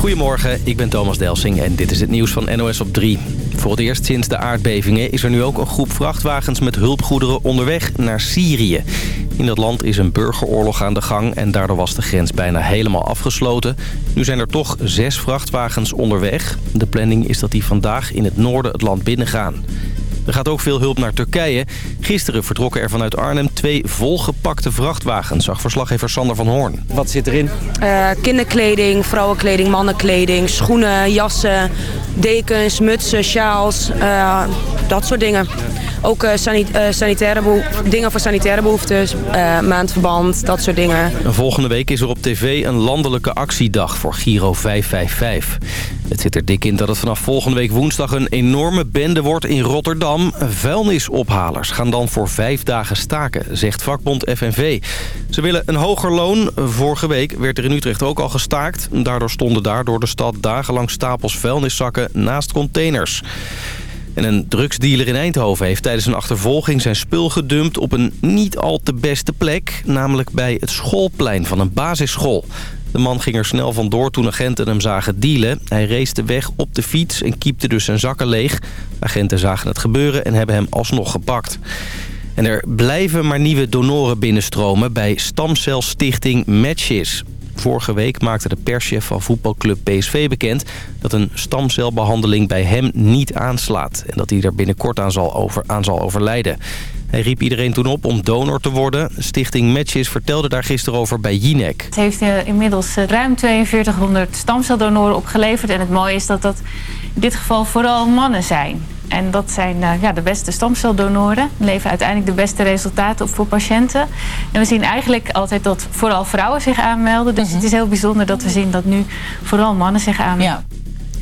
Goedemorgen, ik ben Thomas Delsing en dit is het nieuws van NOS op 3. Voor het eerst sinds de aardbevingen is er nu ook een groep vrachtwagens met hulpgoederen onderweg naar Syrië. In dat land is een burgeroorlog aan de gang en daardoor was de grens bijna helemaal afgesloten. Nu zijn er toch zes vrachtwagens onderweg. De planning is dat die vandaag in het noorden het land binnengaan. Er gaat ook veel hulp naar Turkije. Gisteren vertrokken er vanuit Arnhem twee volgepakte vrachtwagens, zag verslaggever Sander van Hoorn. Wat zit erin? Uh, kinderkleding, vrouwenkleding, mannenkleding, schoenen, jassen, dekens, mutsen, sjaals, uh, dat soort dingen. Ook uh, sanitaire dingen voor sanitaire behoeftes, maandverband, dat soort dingen. Volgende week is er op tv een landelijke actiedag voor Giro 555. Het zit er dik in dat het vanaf volgende week woensdag een enorme bende wordt in Rotterdam. Vuilnisophalers gaan dan voor vijf dagen staken, zegt vakbond FNV. Ze willen een hoger loon. Vorige week werd er in Utrecht ook al gestaakt. Daardoor stonden daar door de stad dagenlang stapels vuilniszakken naast containers. En een drugsdealer in Eindhoven heeft tijdens een achtervolging zijn spul gedumpt op een niet al te beste plek. Namelijk bij het schoolplein van een basisschool. De man ging er snel vandoor toen agenten hem zagen dealen. Hij race weg op de fiets en kiepte dus zijn zakken leeg. Agenten zagen het gebeuren en hebben hem alsnog gepakt. En er blijven maar nieuwe donoren binnenstromen bij stamcelstichting Matches. Vorige week maakte de perschef van voetbalclub PSV bekend... dat een stamcelbehandeling bij hem niet aanslaat... en dat hij er binnenkort aan zal, over, aan zal overlijden. Hij riep iedereen toen op om donor te worden. Stichting Matches vertelde daar gisteren over bij Jinek. Het heeft eh, inmiddels eh, ruim 4200 stamceldonoren opgeleverd. En het mooie is dat dat in dit geval vooral mannen zijn. En dat zijn uh, ja, de beste stamceldonoren. Leveren uiteindelijk de beste resultaten op voor patiënten. En we zien eigenlijk altijd dat vooral vrouwen zich aanmelden. Dus mm -hmm. het is heel bijzonder dat we zien dat nu vooral mannen zich aanmelden. Ja.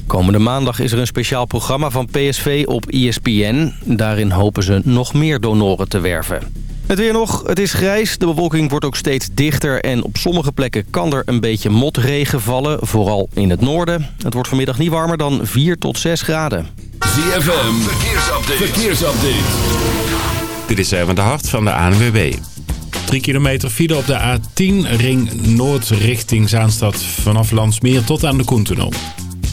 Komende maandag is er een speciaal programma van PSV op ESPN. Daarin hopen ze nog meer donoren te werven. Het weer nog, het is grijs, de bewolking wordt ook steeds dichter... en op sommige plekken kan er een beetje motregen vallen, vooral in het noorden. Het wordt vanmiddag niet warmer dan 4 tot 6 graden. ZFM, verkeersupdate. verkeersupdate. Dit is even de hart van de ANWB. 3 kilometer file op de A10, ring noord richting Zaanstad... vanaf Landsmeer tot aan de Koentunnel.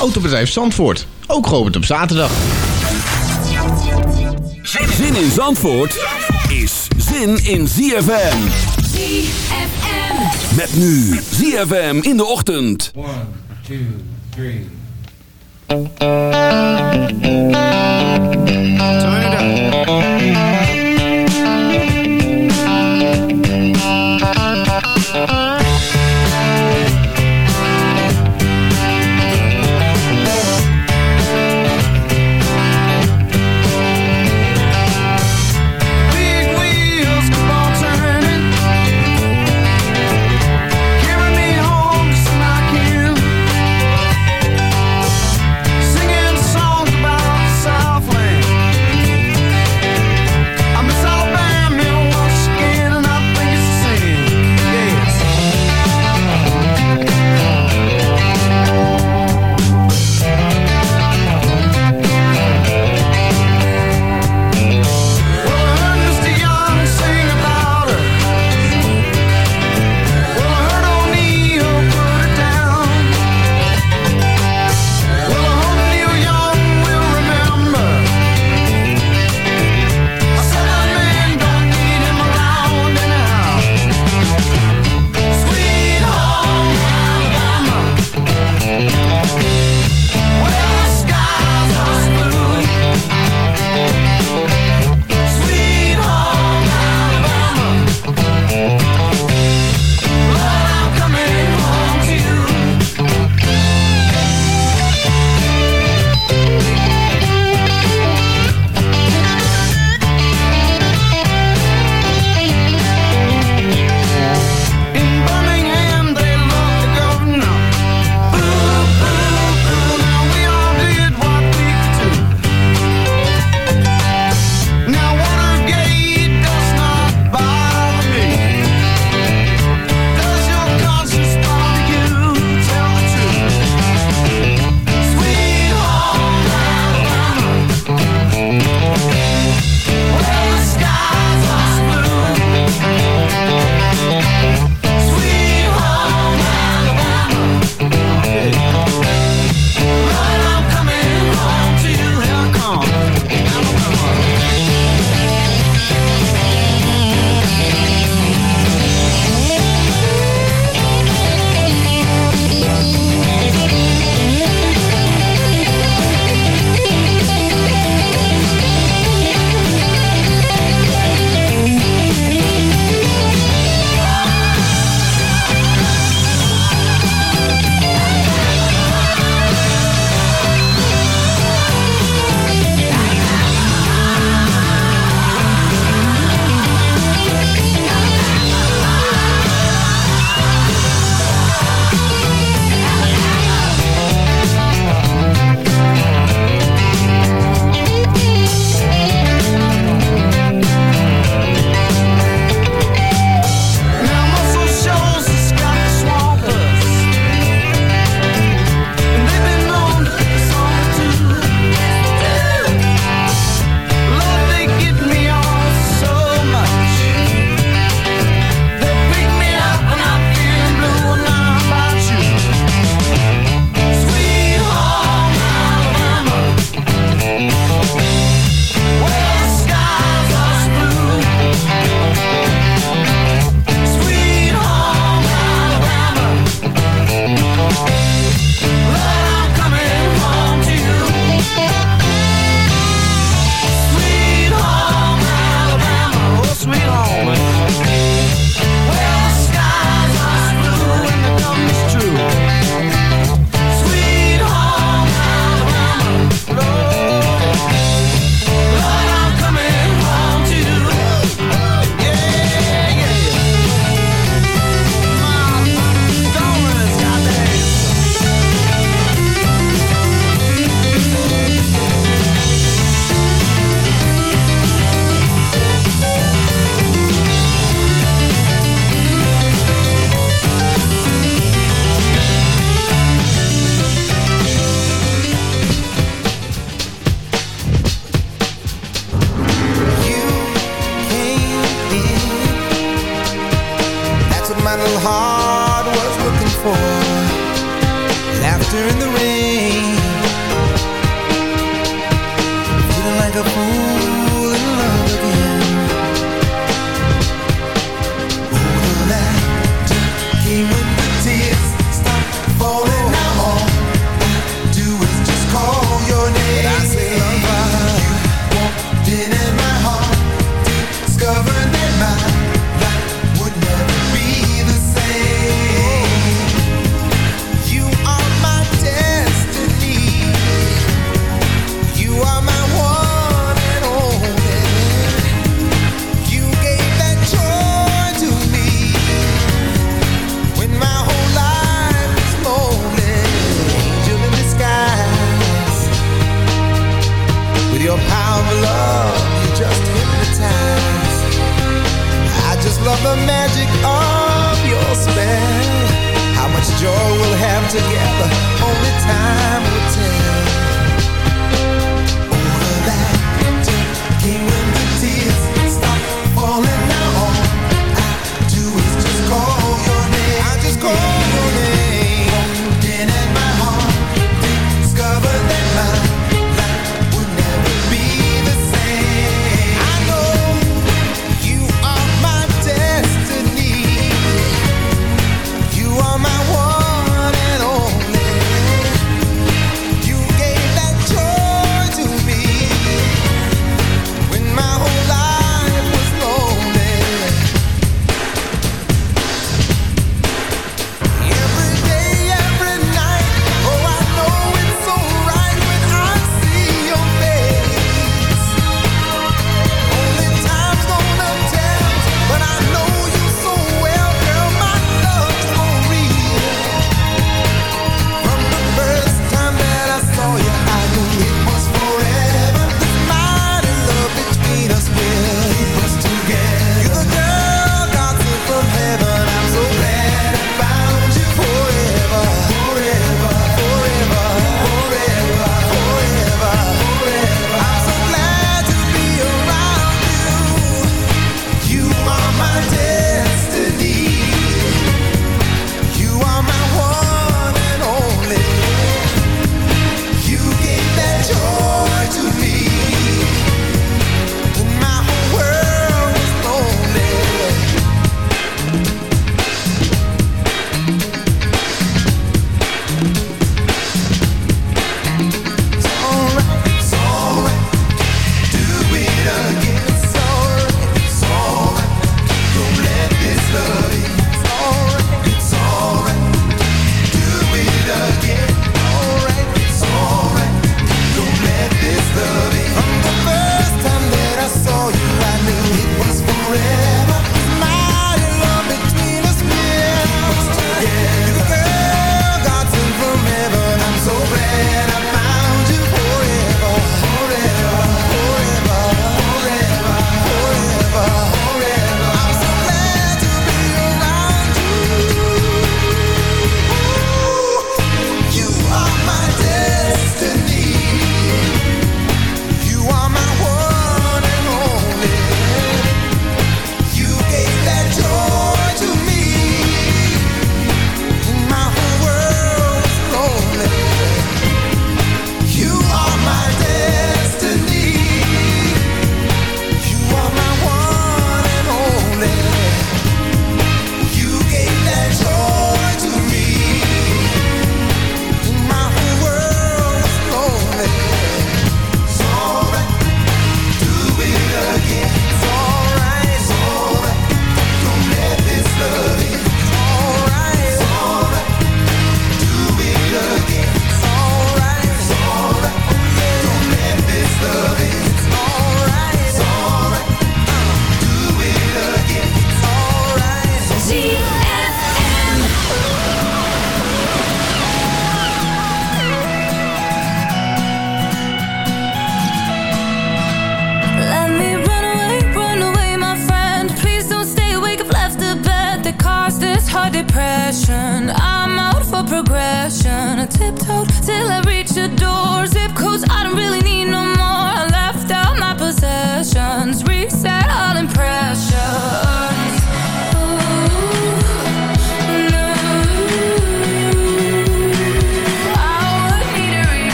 Autobedrijf Zandvoort. Ook geopend op zaterdag. Zin in Zandvoort is zin in ZFM. ZFM. Met nu ZFM in de ochtend. 1, 2, 3. Turn it up.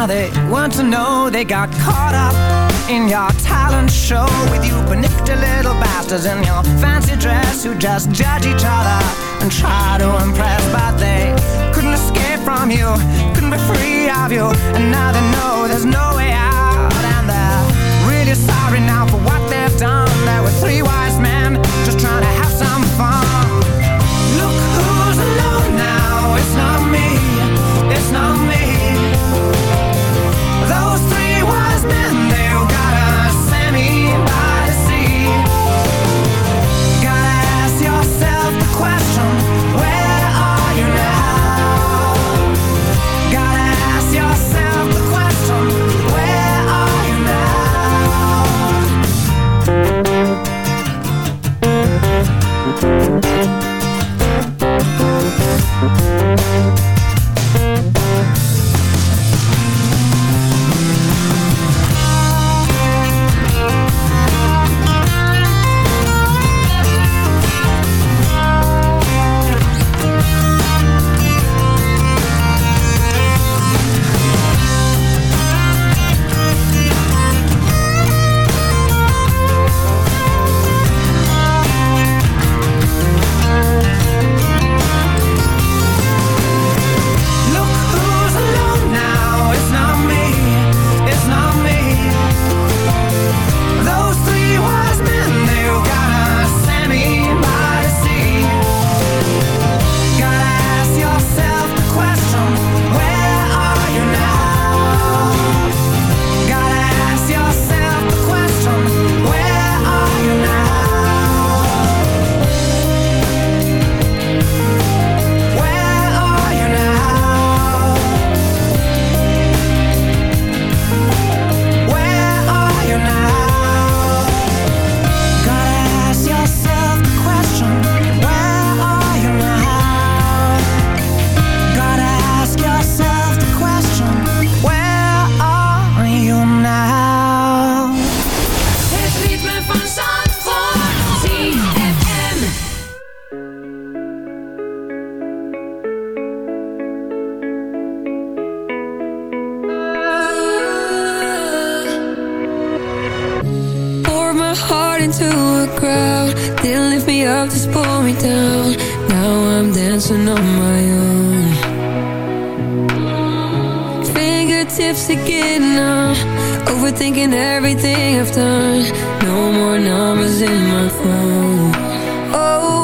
now they want to know they got caught up in your talent show with you panicked little bastards in your fancy dress who just judge each other and try to impress but they couldn't escape from you couldn't be free of you and now they know there's no way out. And they're really sorry now for what they've done. There were three wise Overthinking everything I've done. No more numbers in my phone. Oh.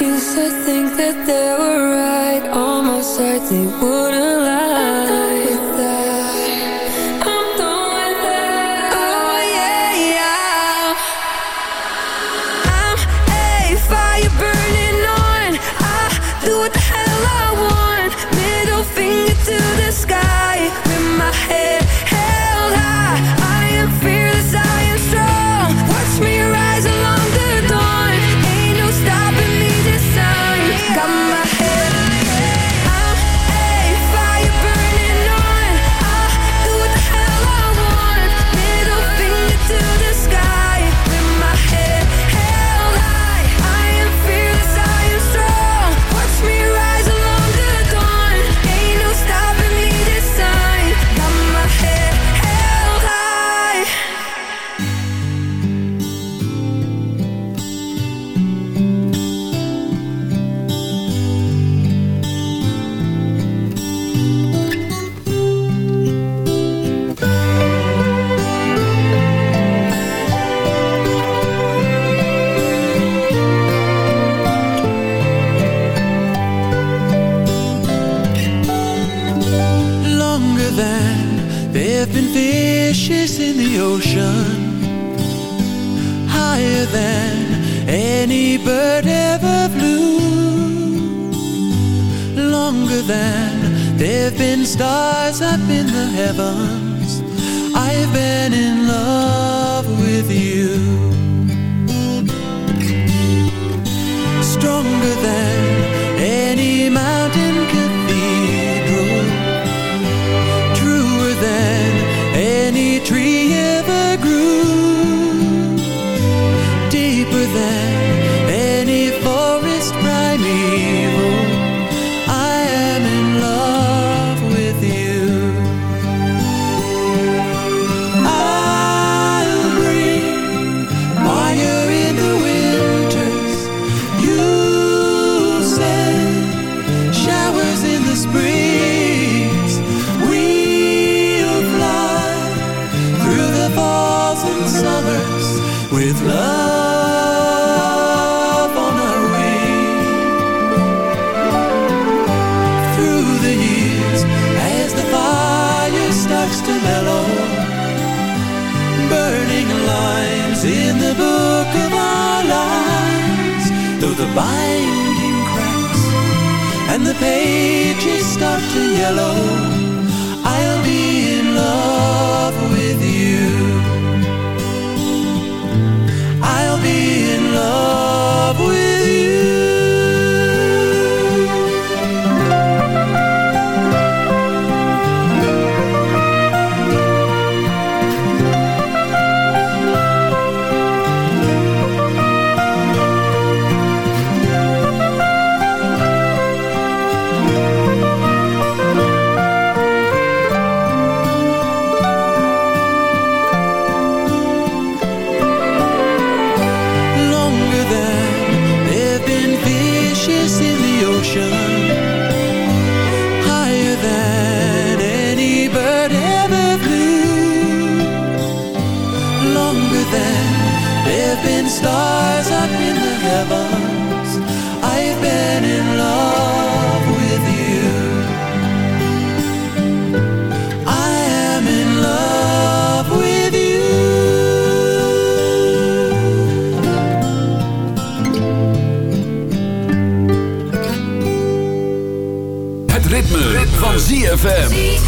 used to think that they were right on my side, they wouldn't. ZFM.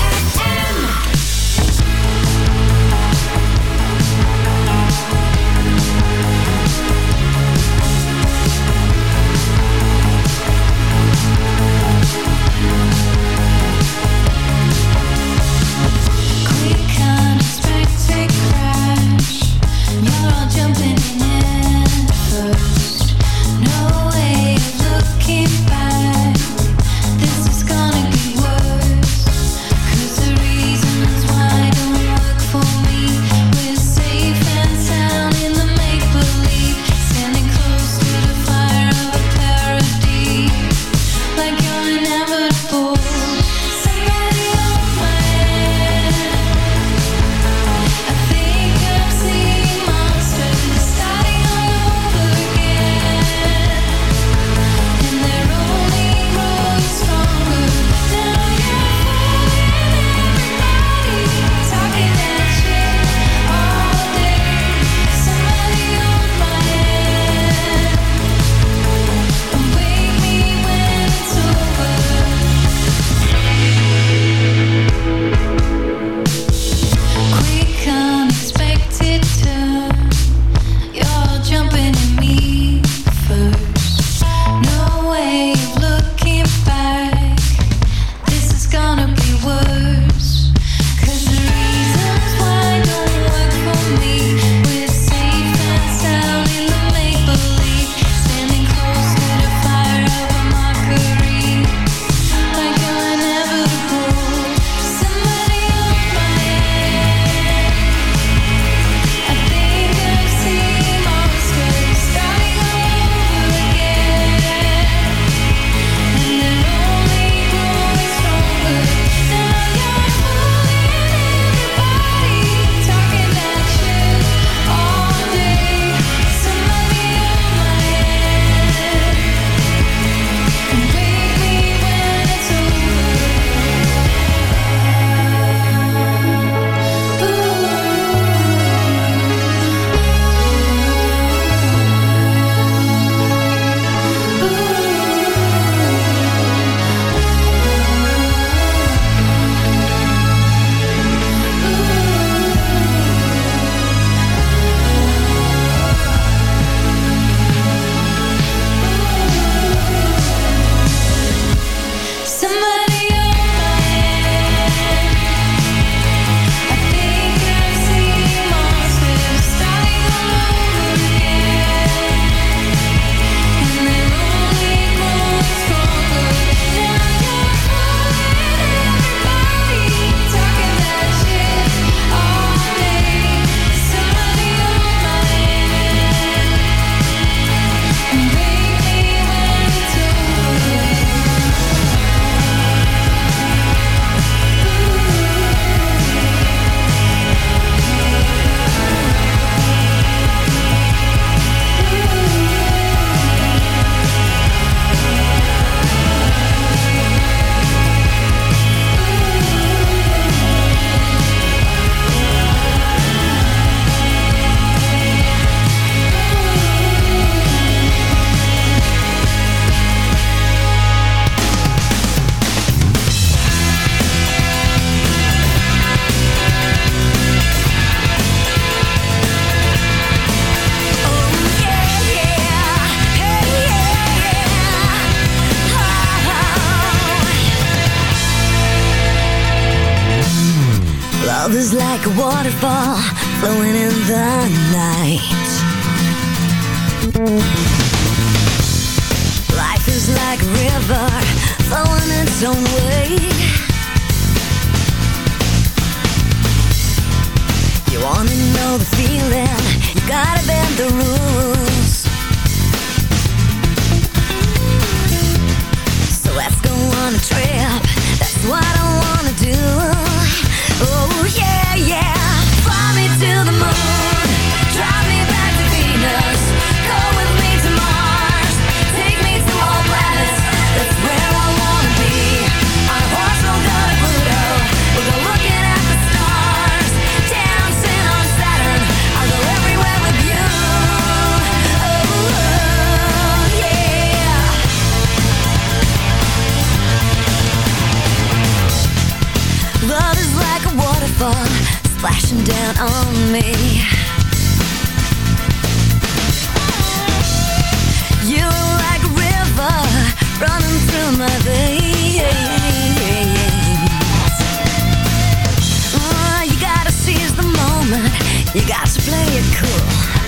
You got to play it cool.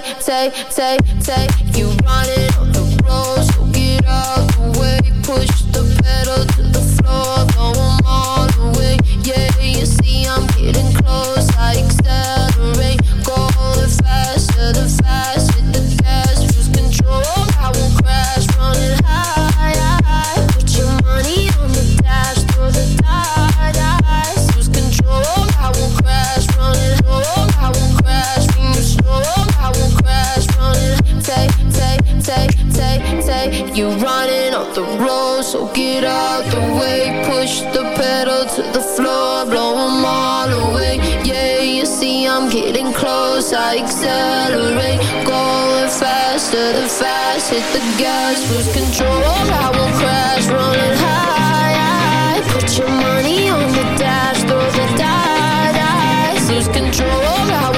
take, take, take. So get out the way, push the pedal to the floor, blow them all away. Yeah, you see, I'm getting close, I accelerate. Going faster than fast, hit the gas, lose control. I won't crash, running high. I Put your money on the dash, throw the die, lose control. I